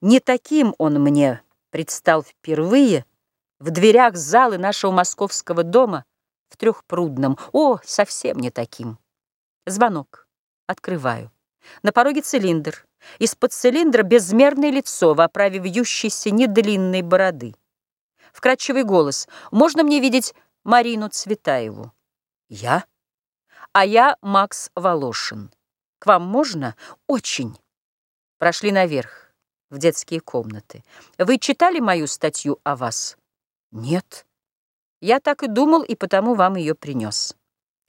Не таким он мне предстал впервые В дверях залы нашего московского дома В Трехпрудном. О, совсем не таким. Звонок. Открываю. На пороге цилиндр. Из-под цилиндра безмерное лицо в оправе вьющейся недлинной бороды. Вкрадчивый голос. «Можно мне видеть Марину Цветаеву?» «Я?» «А я Макс Волошин. К вам можно?» «Очень». Прошли наверх, в детские комнаты. «Вы читали мою статью о вас?» «Нет». «Я так и думал, и потому вам ее принес.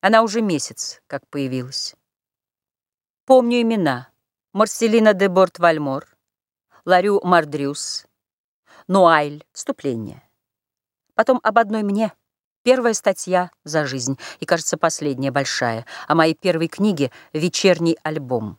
Она уже месяц, как появилась». Помню имена. Марселина де Борт-Вальмор, Ларю Мардрюс, Нуайль, вступление. Потом об одной мне. Первая статья за жизнь, и, кажется, последняя большая, о моей первой книге «Вечерний альбом».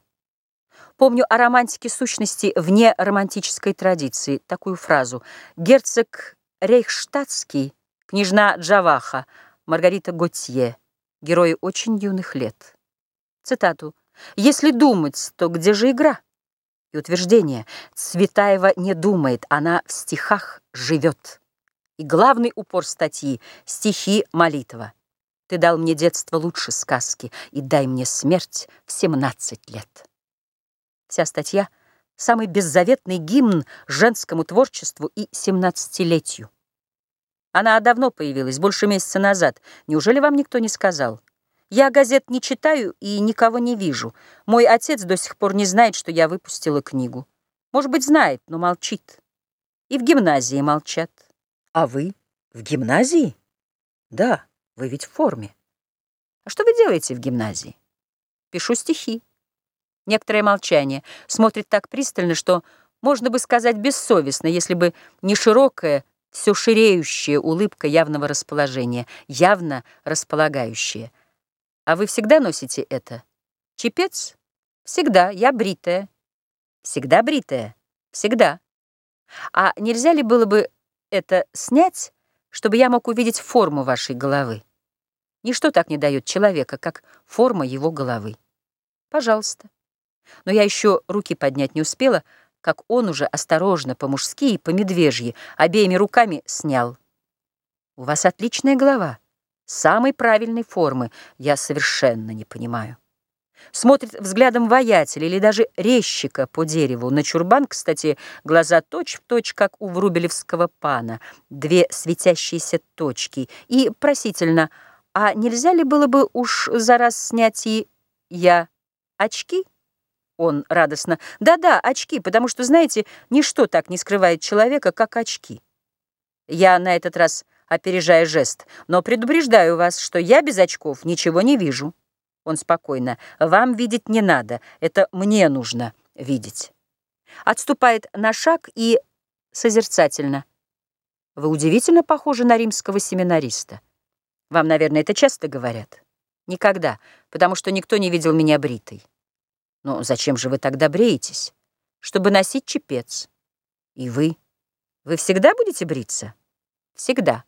Помню о романтике сущности вне романтической традиции, такую фразу. Герцог Рейхштадтский, княжна Джаваха, Маргарита Готье, герои очень юных лет. Цитату. Если думать, то где же игра? И утверждение Цветаева не думает, она в стихах живет. И главный упор статьи — стихи молитва. Ты дал мне детство лучше сказки, и дай мне смерть в 17 лет. Вся статья — самый беззаветный гимн женскому творчеству и семнадцатилетию. Она давно появилась, больше месяца назад. Неужели вам никто не сказал? Я газет не читаю и никого не вижу. Мой отец до сих пор не знает, что я выпустила книгу. Может быть, знает, но молчит. И в гимназии молчат. А вы в гимназии? Да, вы ведь в форме. А что вы делаете в гимназии? Пишу стихи. Некоторое молчание. Смотрит так пристально, что можно бы сказать бессовестно, если бы не широкая, все ширеющая улыбка явного расположения, явно располагающая. А вы всегда носите это? Чепец? Всегда. Я бритая. Всегда бритая? Всегда. А нельзя ли было бы это снять, чтобы я мог увидеть форму вашей головы? Ничто так не дает человека, как форма его головы. Пожалуйста. Но я еще руки поднять не успела, как он уже осторожно, по-мужски и по-медвежьи, обеими руками снял. У вас отличная голова самой правильной формы, я совершенно не понимаю. Смотрит взглядом воятеля или даже резчика по дереву. На чурбан, кстати, глаза точь-в-точь, точь, как у врубелевского пана, две светящиеся точки. И просительно, а нельзя ли было бы уж за раз снять и я очки? Он радостно. Да-да, очки, потому что, знаете, ничто так не скрывает человека, как очки. Я на этот раз опережая жест. «Но предупреждаю вас, что я без очков ничего не вижу». Он спокойно. «Вам видеть не надо, это мне нужно видеть». Отступает на шаг и созерцательно. «Вы удивительно похожи на римского семинариста. Вам, наверное, это часто говорят?» «Никогда, потому что никто не видел меня бритой». «Ну, зачем же вы тогда бреетесь?» «Чтобы носить чепец». «И вы? Вы всегда будете бриться?» «Всегда».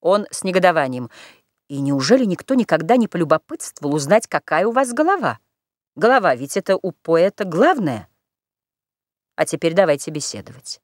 Он с негодованием. И неужели никто никогда не полюбопытствовал узнать, какая у вас голова? Голова, ведь это у поэта главное. А теперь давайте беседовать.